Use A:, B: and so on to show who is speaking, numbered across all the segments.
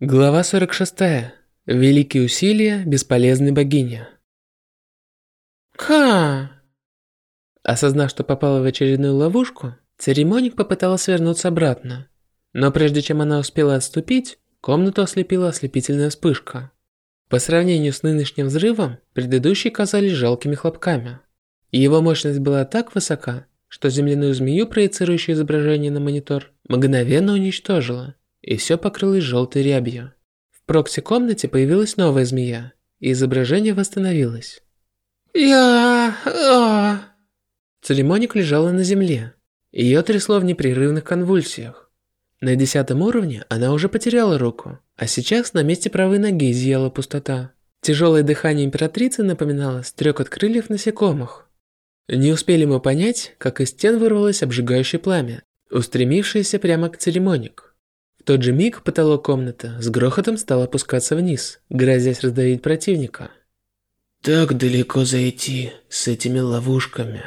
A: Глава 46. Великие усилия бесполезной богини.
B: Ка!
A: Осознав, что попала в очередную ловушку, церемоник попыталась вернуться обратно. Но прежде чем она успела отступить, комнату ослепила ослепительная вспышка. По сравнению с нынешним взрывом, предыдущие казались жалкими хлопками. Его мощность была так высока, что земляную змею, проецирующую изображение на монитор, мгновенно уничтожила и все покрылось желтой рябью. В прокси-комнате появилась новая змея, и изображение восстановилось.
B: Я... А...
A: Целемоник лежала на земле. Ее трясло в непрерывных конвульсиях. На десятом уровне она уже потеряла руку, а сейчас на месте правой ноги изъяла пустота. Тяжелое дыхание императрицы напоминало стрекот крыльев насекомых. Не успели мы понять, как из стен вырвалось обжигающее пламя, устремившееся прямо к церемоник тот же миг потолок комнаты с грохотом стал опускаться вниз, грозясь раздавить противника.
C: «Так далеко зайти с этими ловушками»,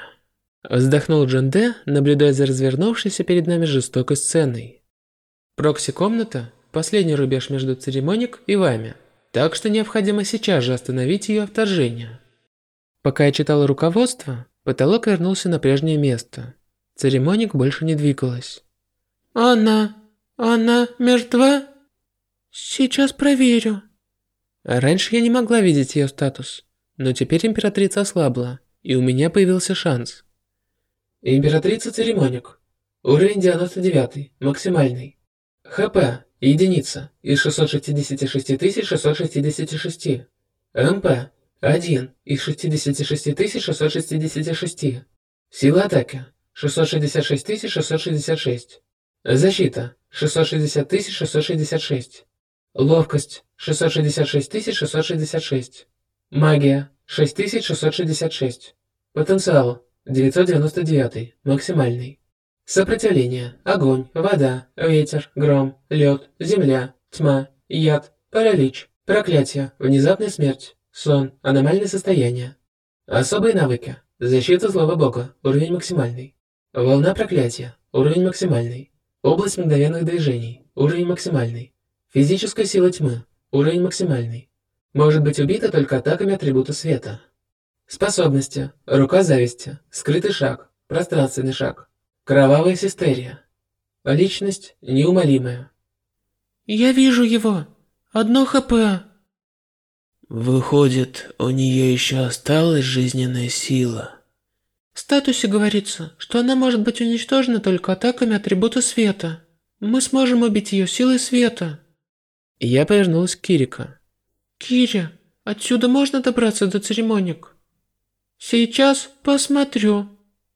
A: Вздохнул Джон Д, наблюдая за развернувшейся перед нами жестокой сценой. Прокси-комната – последний рубеж между церемоник и вами, так что необходимо сейчас же остановить ее вторжение. Пока я читал руководство, потолок вернулся на прежнее место. Церемоник больше не двигалась.
B: «Она она мертва? Сейчас проверю.
A: Раньше я не могла видеть ее статус, но теперь императрица ослабла, и у меня появился шанс. Императрица Церемоник. Уровень 99, максимальный. ХП, единица, из 666 666. МП, 1 из 66 666. Сила атаки, 666 666. Защита, 660 666. Ловкость 666 666. Магия 6666. Потенциал 999, максимальный. Сопротивление, огонь, вода, ветер, гром, лед, земля, тьма, яд, паралич, проклятие, внезапная смерть, сон, аномальное состояние. Особые навыки. Защита злого бога, уровень максимальный. Волна проклятия, уровень максимальный. Область мгновенных движений. Уровень максимальный. Физическая сила тьмы. Уровень максимальный. Может быть убита только атаками атрибута света. Способности. Рука зависти. Скрытый шаг. Пространственный шаг. Кровавая систерия. Личность неумолимая.
B: Я вижу его. Одно ХП.
C: Выходит, у нее еще осталась жизненная сила.
B: Статусе говорится, что она может быть уничтожена только атаками атрибута света. Мы сможем убить ее силой света.
A: Я повернулась к Кирико.
B: Киря, отсюда можно добраться до церемоник? Сейчас посмотрю.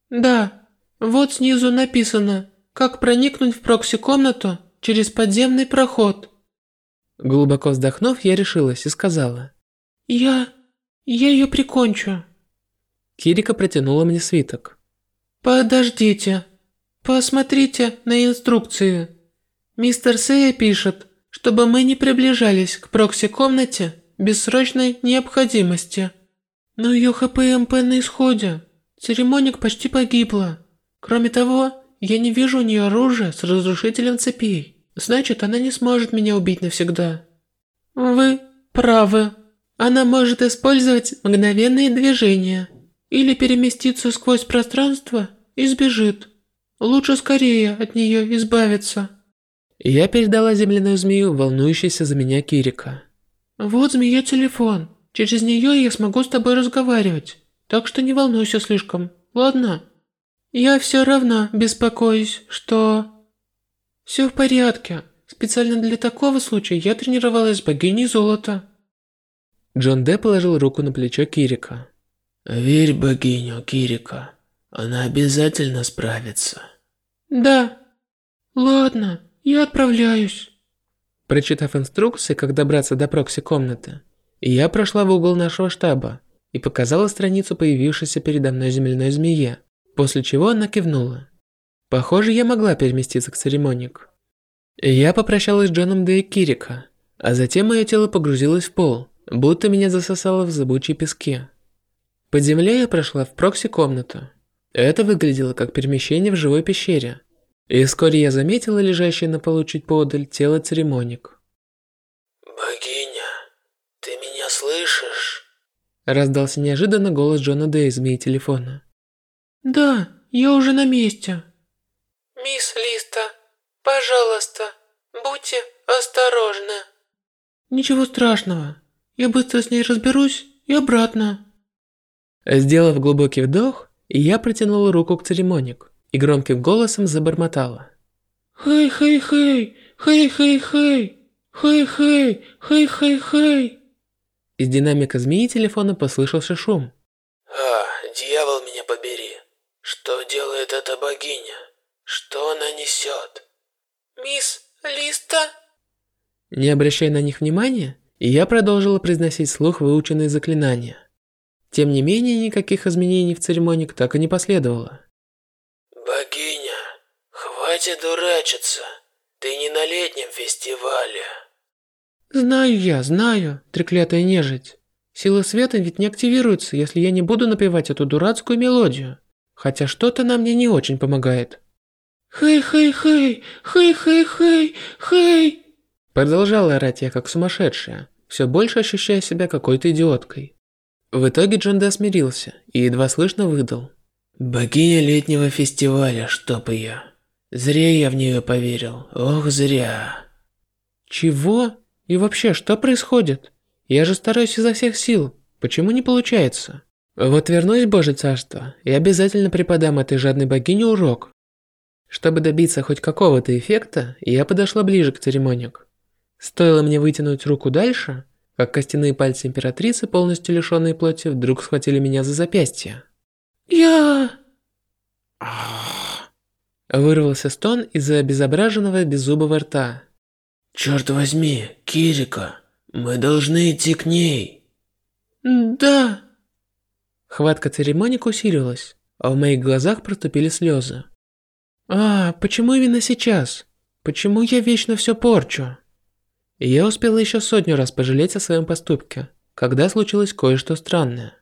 B: Да, вот снизу написано, как проникнуть в прокси-комнату через подземный проход.
A: Глубоко вздохнув, я решилась и сказала.
B: Я... я ее прикончу.
A: Кирика протянула мне свиток.
B: «Подождите. Посмотрите на инструкции. Мистер Сея пишет, чтобы мы не приближались к прокси-комнате без срочной необходимости. Но ее ХПМП на исходе. Церемоник почти погибла. Кроме того, я не вижу у нее оружия с разрушителем цепей. Значит, она не сможет меня убить навсегда». «Вы правы. Она может использовать мгновенные движения» или переместиться сквозь пространство и сбежит. Лучше скорее от нее избавиться.
A: Я передала земляную змею, волнующейся за меня Кирика.
B: Вот змея телефон. Через нее я смогу с тобой разговаривать. Так что не волнуйся слишком, ладно? Я все равно беспокоюсь, что... Все в порядке. Специально для такого случая я тренировалась с богиней золота.
A: Джон Д положил руку на плечо Кирика.
C: Верь богиню Кирика. Она обязательно справится.
B: Да. Ладно, я отправляюсь.
A: Прочитав инструкции, как добраться до прокси-комнаты, я прошла в угол нашего штаба и показала страницу появившейся передо мной земляной змее, после чего она кивнула. Похоже, я могла переместиться к церемоник. Я попрощалась с Джоном Д. Кирика, а затем мое тело погрузилось в пол, будто меня засосало в зыбучие пески. Под землей я прошла в прокси-комнату. Это выглядело как перемещение в живой пещере. И вскоре я заметила лежащее на полу чуть поодаль тело церемоник.
C: Богиня, ты меня слышишь?
A: Раздался неожиданно голос Джона Дэй из моей телефона.
B: Да, я уже на месте. Мисс Листа, пожалуйста, будьте осторожны. Ничего страшного. Я быстро с ней разберусь и обратно.
A: Сделав глубокий вдох, я протянула руку к церемонику и громким голосом забормотала.
B: «Хей-хей-хей! Хей-хей-хей! Хей-хей! Хей-хей-хей!»
A: Из динамика змеи телефона послышался шум.
C: А, дьявол меня побери. Что делает эта богиня? Что она несет?
B: Мисс Листа?
A: Не обращая на них внимания, я продолжила произносить слух выученные заклинания. Тем не менее, никаких изменений в церемонии так и не последовало.
C: Богиня, хватит дурачиться. Ты не на летнем фестивале.
B: Знаю я, знаю, треклятая нежить. Сила света ведь не активируется, если я не буду напевать эту дурацкую мелодию. Хотя что-то нам мне не очень помогает. Хей-хей-хей, хей-хей-хей, хей.
A: Продолжала орать я как сумасшедшая, все больше ощущая себя какой-то идиоткой. В итоге Джонда смирился и едва слышно выдал.
C: Богиня летнего фестиваля, чтоб ее. Зря я в нее поверил, ох зря.
A: Чего? И вообще, что происходит? Я же стараюсь изо всех сил. Почему не получается? Вот вернусь в Божье Царство и обязательно преподам этой жадной богине урок. Чтобы добиться хоть какого-то эффекта, я подошла ближе к церемонику. Стоило мне вытянуть руку дальше, как костяные пальцы императрицы, полностью лишенные плоти, вдруг схватили меня за запястье.
B: Я...
A: Вырвался стон из-за обезображенного беззубого рта.
C: Черт возьми, Кирика, мы должны идти к ней.
B: Да.
A: Хватка церемоник усилилась, а в моих глазах проступили слезы. А, почему именно сейчас? Почему я вечно все порчу? Я успела еще сотню раз пожалеть о своем поступке, когда случилось кое-что странное.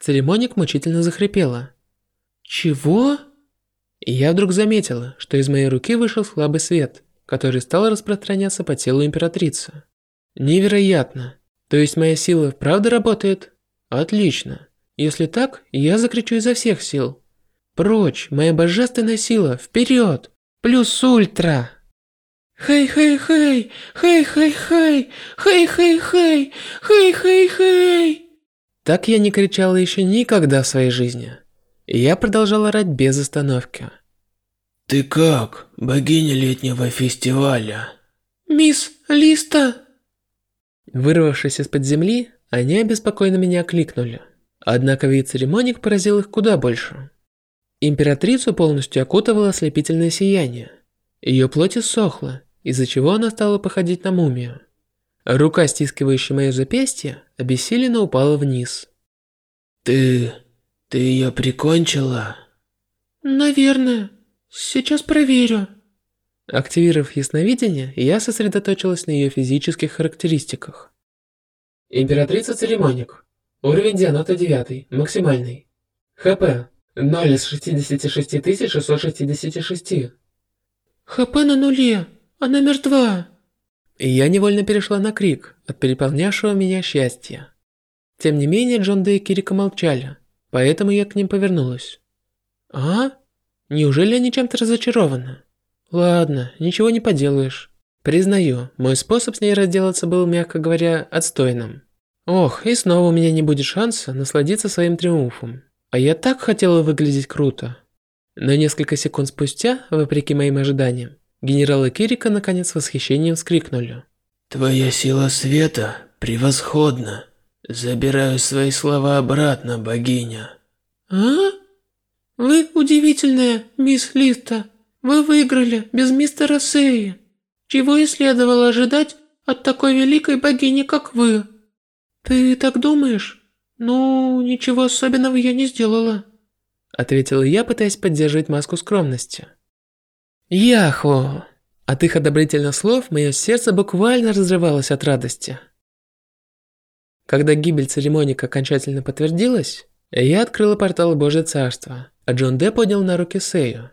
A: Церемоник мучительно захрипела. Чего? И я вдруг заметила, что из моей руки вышел слабый свет, который стал распространяться по телу императрицы. Невероятно. То есть моя сила правда работает? Отлично. Если так, я закричу изо всех сил. Прочь, моя божественная сила, вперед! Плюс ультра!
B: Хей-хей-хей! Хей-хей-хей! Хей-хей-хей! Хей-хей-хей!
A: Так я не кричала еще никогда в своей жизни. И я продолжал орать без остановки.
C: Ты как, богиня летнего фестиваля?
B: Мисс Листа!
A: Вырвавшись из-под земли, они обеспокоенно меня окликнули. Однако вид церемоник поразил их куда больше. Императрицу полностью окутывало ослепительное сияние. Ее плоть иссохла, из-за чего она стала походить на мумию. Рука, стискивающая мое запястье, обессиленно упала вниз.
C: Ты ты ее прикончила?
B: Наверное. Сейчас проверю.
A: Активировав ясновидение, я сосредоточилась на ее физических характеристиках. Императрица Церемоник. Уровень Дианота 9, максимальный. ХП 0 из 66 666.
B: ХП на нуле. Она мертва.
A: И я невольно перешла на крик от переполнявшего меня счастья. Тем не менее, Джон Дэй и Кирика молчали, Поэтому я к ним повернулась. А? Неужели они чем-то разочарованы? Ладно, ничего не поделаешь. Признаю, мой способ с ней разделаться был, мягко говоря, отстойным. Ох, и снова у меня не будет шанса насладиться своим триумфом. А я так хотела выглядеть круто. Но несколько секунд спустя, вопреки моим ожиданиям, генералы Кирика наконец с восхищением вскрикнули.
C: «Твоя сила света превосходна!» Забираю свои слова обратно, богиня.
B: А? Вы удивительная, мисс Листа. Вы выиграли без мистера Сеи. Чего и следовало ожидать от такой великой богини, как вы. Ты так думаешь? Ну, ничего особенного я не сделала.
A: Ответила я, пытаясь поддержать маску скромности. Яхо! От их одобрительных слов мое сердце буквально разрывалось от радости. Когда гибель церемоника окончательно подтвердилась, я открыла портал Божье Царство, а Джон Де поднял на руки Сею.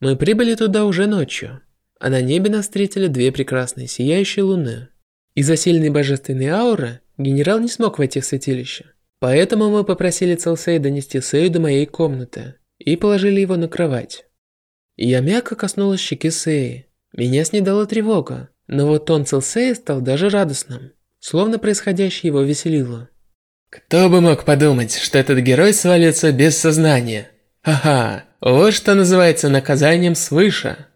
A: Мы прибыли туда уже ночью, а на небе нас встретили две прекрасные сияющие луны. Из-за сильной божественной ауры генерал не смог войти в святилище. Поэтому мы попросили Целсея донести Сею до моей комнаты и положили его на кровать. Я мягко коснулась щеки Сеи. Меня снедала тревога, но вот тон Целсея стал даже радостным, словно происходящее его веселило. Кто бы мог подумать, что этот герой свалится без сознания? Ха-ха, вот что называется наказанием свыше.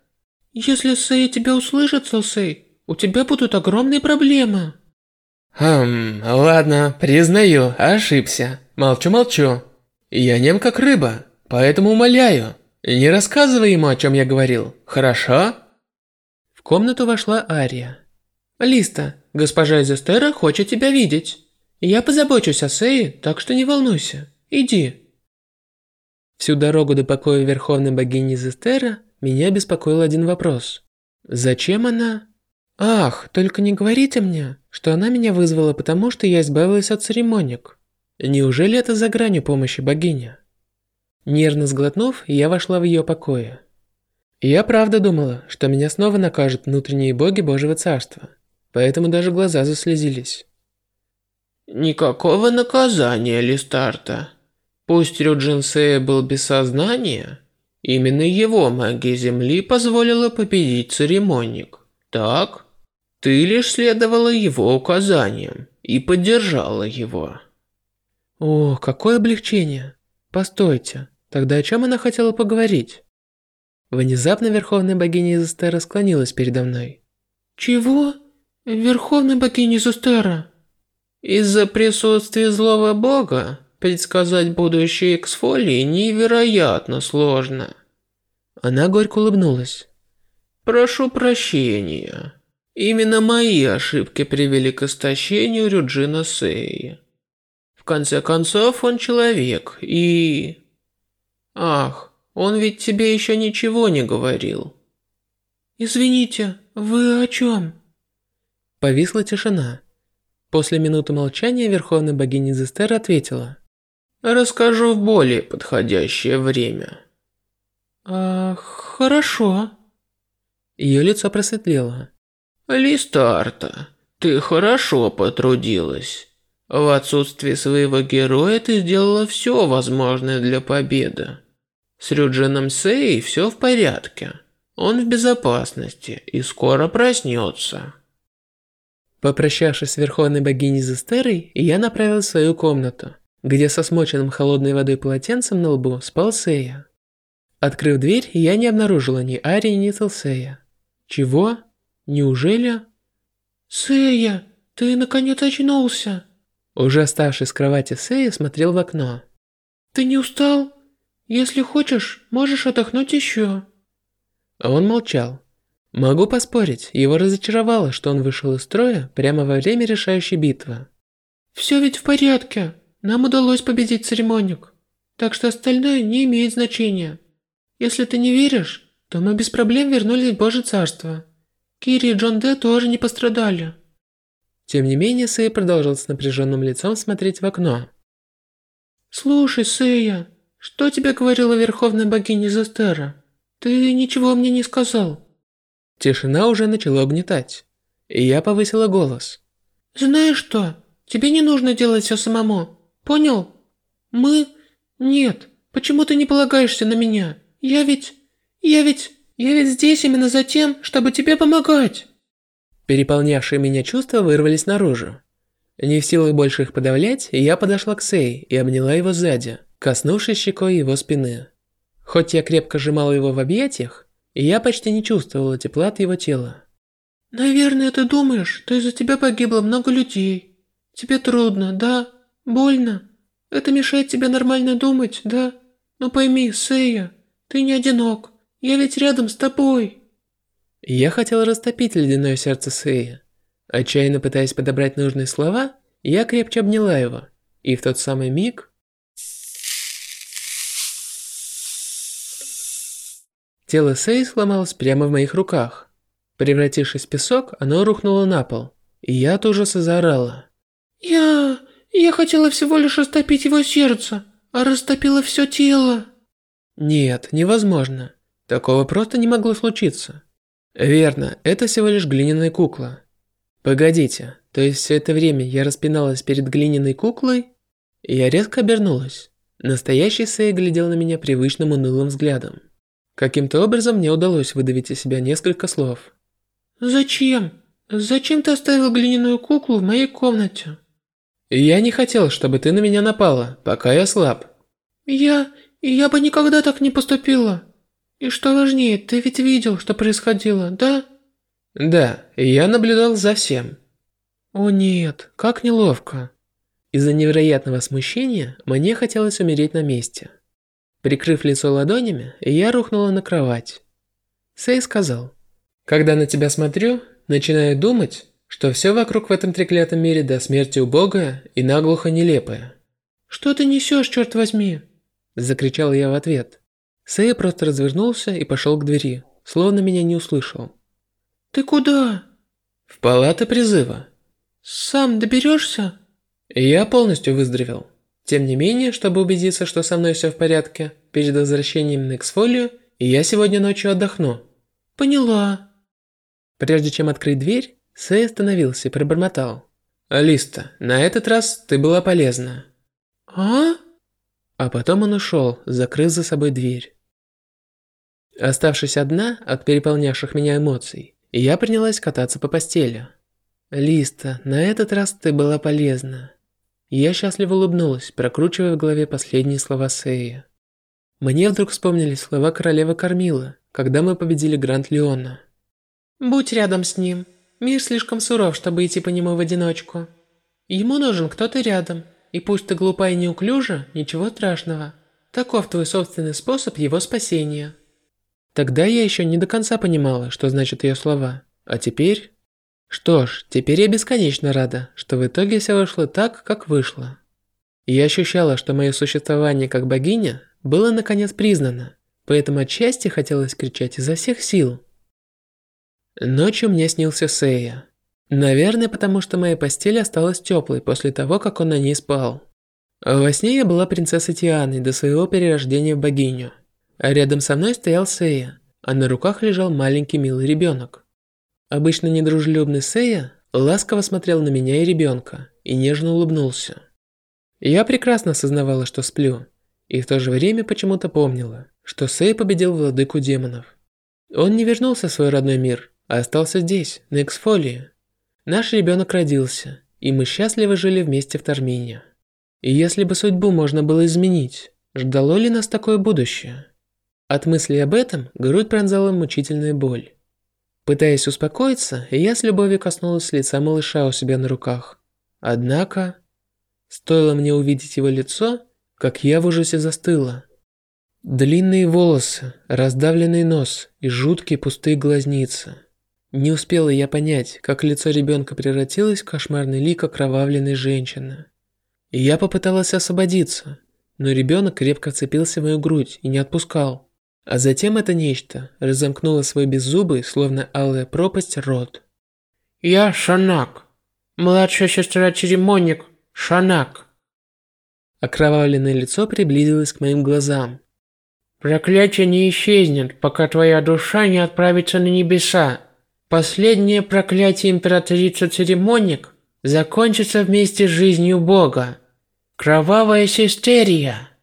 B: Если Сэй тебя услышит, Сэй, у тебя будут огромные проблемы.
A: Хм, ладно, признаю, ошибся. Молчу-молчу. Я нем как рыба, поэтому умоляю, не рассказывай ему, о чем я говорил, хорошо? В комнату вошла Ария.
B: Листа, госпожа Эзестера хочет тебя видеть. Я позабочусь о Сее, так что не волнуйся. Иди.
A: Всю дорогу до покоя Верховной Богини Зестера меня беспокоил один вопрос. Зачем она? Ах, только не говорите мне, что она меня вызвала потому, что я избавилась от церемоник. Неужели это за гранью помощи богини? Нервно сглотнув, я вошла в ее покои. Я правда думала, что меня снова накажут внутренние боги Божьего Царства, поэтому даже глаза заслезились.
C: Никакого наказания, Листарта. Пусть Рюджин Сея был без сознания, именно его магия Земли позволила победить церемонник. Так? Ты лишь следовала его указаниям и поддержала его.
A: О, какое облегчение. Постойте, тогда о чем она хотела поговорить? Внезапно Верховная Богиня Изустера склонилась передо мной.
B: Чего? Верховная Богиня Изустера?
C: Из-за присутствия злого бога предсказать будущее Эксфолии невероятно сложно.
A: Она горько улыбнулась.
C: Прошу прощения. Именно мои ошибки привели к истощению Рюджина Сеи. В конце концов, он человек и... Ах, он ведь тебе еще ничего не говорил.
B: Извините, вы о чем?
A: Повисла тишина. После минуты молчания Верховная Богиня Зестер ответила.
C: Расскажу в более подходящее время.
B: А, хорошо.
A: Ее лицо просветлело.
C: Листарта, ты хорошо потрудилась. В отсутствие своего героя ты сделала все возможное для победы. С Рюджином Сей все в порядке. Он в безопасности и скоро проснется.
A: Попрощавшись с Верховной Богиней Зестерой, я направилась в свою комнату где со смоченным холодной водой полотенцем на лбу спал Сея. Открыв дверь, я не обнаружила ни Ари, ни Целсея. Чего? Неужели?
B: Сея, ты наконец очнулся.
A: Уже оставшись с кровати Сея смотрел в окно.
B: Ты не устал? Если хочешь, можешь отдохнуть еще.
A: Он молчал. Могу поспорить, его разочаровало, что он вышел из строя прямо во время решающей битвы.
B: Все ведь в порядке. Нам удалось победить церемоник, так что остальное не имеет значения. Если ты не веришь, то мы без проблем вернулись в Божье Царство. Кири и Джон Дэ тоже не пострадали.
A: Тем не менее, Сэй продолжал с напряженным лицом смотреть в окно.
B: «Слушай, Сэя, что тебе говорила Верховная Богиня Зестера? Ты ничего мне не сказал».
A: Тишина уже начала угнетать, и я повысила голос.
B: «Знаешь что? Тебе не нужно делать все самому. Понял? Мы... Нет. Почему ты не полагаешься на меня? Я ведь... Я ведь... Я ведь здесь именно за тем, чтобы тебе помогать.
A: Переполнявшие меня чувства вырвались наружу. Не в силах больше их подавлять, я подошла к Сей и обняла его сзади, коснувшись щекой его спины. Хоть я крепко сжимала его в объятиях, я почти не чувствовала тепла от его тела.
B: «Наверное, ты думаешь, что из-за тебя погибло много людей. Тебе трудно, да?» Больно? Это мешает тебе нормально думать, да? Но пойми, Сэя, ты не одинок. Я ведь рядом с тобой.
A: Я хотел растопить ледяное сердце Сэя. Отчаянно пытаясь подобрать нужные слова, я крепче обняла его. И в тот самый миг... Тело Сэй сломалось прямо в моих руках. Превратившись в песок, оно рухнуло на пол. И я от ужаса заорала.
B: «Я... Я хотела всего лишь растопить его сердце, а растопила все тело.
A: Нет, невозможно. Такого просто не могло случиться. Верно, это всего лишь глиняная кукла. Погодите, то есть все это время я распиналась перед глиняной куклой? Я резко обернулась. Настоящий Сэй глядел на меня привычным унылым взглядом. Каким-то образом мне удалось выдавить из себя несколько слов.
B: «Зачем? Зачем ты оставил глиняную куклу в моей комнате?»
A: «Я не хотел, чтобы ты на меня напала, пока я слаб».
B: «Я... я бы никогда так не поступила. И что важнее, ты ведь видел, что происходило, да?»
A: «Да, я наблюдал за всем».
B: «О нет, как неловко».
A: Из-за невероятного смущения мне хотелось умереть на месте. Прикрыв лицо ладонями, я рухнула на кровать. Сэй сказал, «Когда на тебя смотрю, начинаю думать, что все вокруг в этом треклятом мире до смерти убогое и наглухо нелепое».
B: «Что ты несешь, черт возьми?»
A: Закричал я в ответ. Сэй просто развернулся и пошел к двери, словно меня не услышал.
B: «Ты куда?»
A: «В палаты призыва».
B: «Сам доберешься?»
A: Я полностью выздоровел. Тем не менее, чтобы убедиться, что со мной все в порядке, перед возвращением на эксфолию, я сегодня ночью отдохну.
B: Поняла.
A: Прежде чем открыть дверь, Сэй остановился и пробормотал. Алиста, на этот раз ты была полезна.
B: А?
A: А потом он ушел, закрыв за собой дверь. Оставшись одна от переполнявших меня эмоций, я принялась кататься по постели. Листа, на этот раз ты была полезна. Я счастливо улыбнулась, прокручивая в голове последние слова Сэя. Мне вдруг вспомнились слова королевы Кормила, когда мы победили Гранд Леона.
B: «Будь рядом с ним. Мир слишком суров, чтобы идти по нему в одиночку. Ему нужен кто-то рядом, и пусть ты глупа и неуклюжа, ничего страшного. Таков твой собственный способ его спасения».
A: Тогда я еще не до конца понимала, что значат ее слова, а теперь... Что ж, теперь я бесконечно рада, что в итоге все вышло так, как вышло. Я ощущала, что мое существование как богиня было наконец признано, поэтому отчасти хотелось кричать изо всех сил. Ночью мне снился Сея. Наверное, потому что моя постель осталась теплой после того, как он на ней спал. Во сне я была принцессой Тианой до своего перерождения в богиню. Рядом со мной стоял Сея, а на руках лежал маленький милый ребенок. Обычно недружелюбный Сея ласково смотрел на меня и ребенка и нежно улыбнулся. Я прекрасно осознавала, что сплю, и в то же время почему-то помнила, что Сей победил владыку демонов. Он не вернулся в свой родной мир, а остался здесь, на Эксфолии. Наш ребенок родился, и мы счастливо жили вместе в Тармине. И если бы судьбу можно было изменить, ждало ли нас такое будущее? От мысли об этом грудь пронзала мучительная боль. Пытаясь успокоиться, я с любовью коснулась лица малыша у себя на руках. Однако, стоило мне увидеть его лицо, как я в ужасе застыла. Длинные волосы, раздавленный нос и жуткие пустые глазницы. Не успела я понять, как лицо ребенка превратилось в кошмарный лик окровавленной женщины. Я попыталась освободиться, но ребенок крепко вцепился в мою грудь и не отпускал. А затем это нечто разомкнуло свой беззубый, словно алая пропасть, рот.
B: «Я Шанак. Младшая сестра Черемоник. Шанак».
A: Окровавленное лицо приблизилось к моим глазам.
B: «Проклятие не исчезнет, пока твоя душа не отправится на небеса. Последнее проклятие императрицы Церемоник закончится вместе с жизнью Бога. Кровавая сестерия».